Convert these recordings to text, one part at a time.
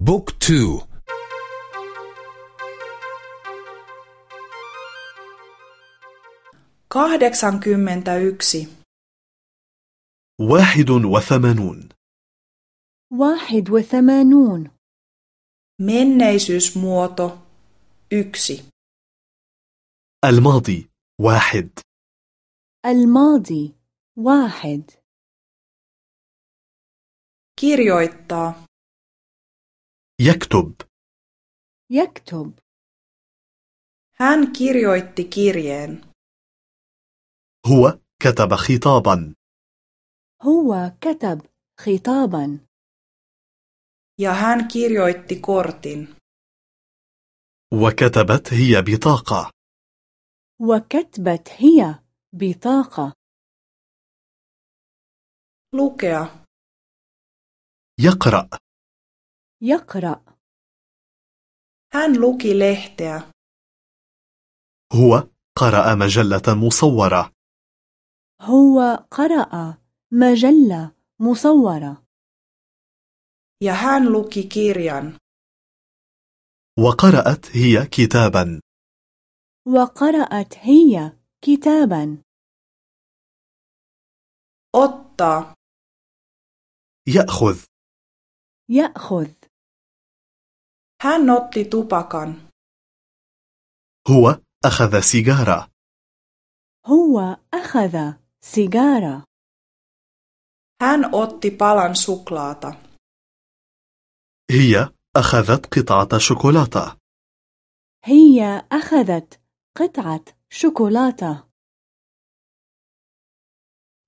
بوك تو kahdeksankymmentä yksi واحد وثمانون واحد وثمانون menneisyysmuoto yksi الماضي واحد الماضي واحد kirjoittaa يكتب. يكتب. hän kirjoitti kirjeen هو كتب خطابا. هو كتب خطابا. ja hän kirjoitti kortin وكتبت هي بطاقة. وكتبت هي بطاقة. lukea يقرأ. يقرأ. Hän luki lehteä هو قرأ مجلة مصورة. هو قرأ مجلة مصورة. Ja hän luki kirjan. وقرأت هي كتابا. وقرأت هي كتابا. Ottaa يأخذ. يأخذ. Hän otti tupakan هو أخذ سيجارة هو أخذ سيجارة hän otti palan suklaata هي أخذت قطعة شوكولاتة هي أخذت قطعة شوكولاتة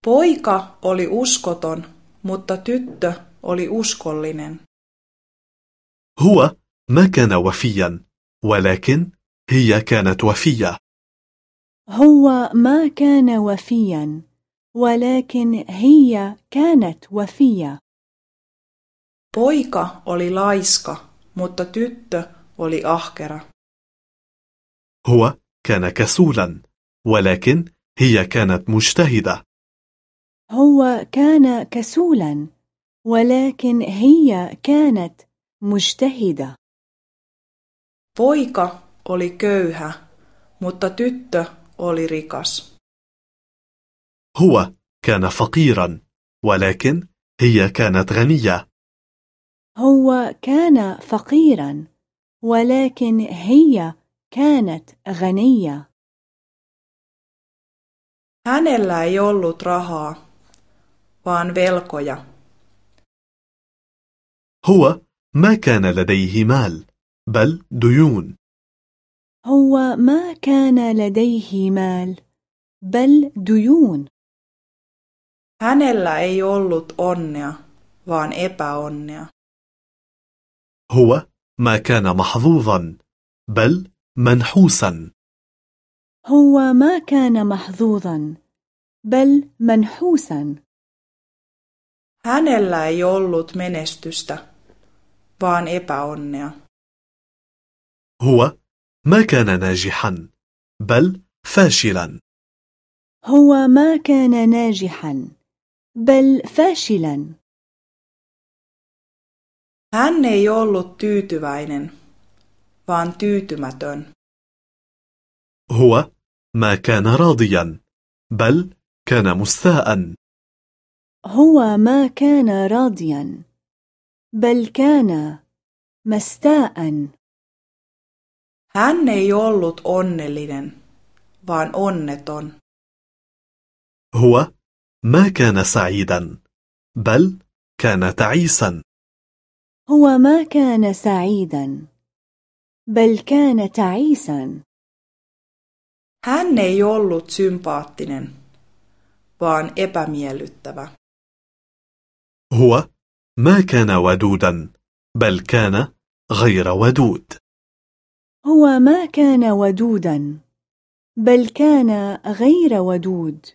poika oli uskoton mutta tyttö oli uskollinen هو ما كان وفيا ولكن هي كانت وفية. هو ما كان وفيا ولكن هي كانت وفية. Poika oli laiska mutta tyttö oli ahkera. هو كان كسولا ولكن هي كانت مجتهدة. هو كان كسولا ولكن هي كانت مجتهدة. Poika oli köyhä mutta tyttö oli rikas. هو كان فقيرا ولكن هي كانت غنية. هو كان فقيرا ولكن هي كانت غنية. Hänellä ei ollut rahaa vaan velkoja. هو ما كان لديه مال. بل ديون. هو ما كان لديه مال بل ديون. Hänellä ei ollut onnea vaan epäonnea. هو ما كان محظوظا بل منحوسا. هو ما كان محظوظا بل منحوسا. Hänellä ei ollut menestystä vaan epäonnea. هو ما كان ناجحا بل فاشلا. هو ما كان ناجحا بل فاشلا. Hän ei ollut tyytyväinen vaan tyytymätön. هو ما كان راضيا بل كان مستاء. هو ما كان راضيا بل كان مستاء. hän ei ollut onnellinen vaan onneton هو ما كان سعيدا بل كان تعيسا هو ما كان سعيدا بل كان تعيسا hän ei ollut sympaattinen vaan epämiellyttävä هو ما كان ودودا بل كان غير ودود هو ما كان ودودا بل كان غير ودود.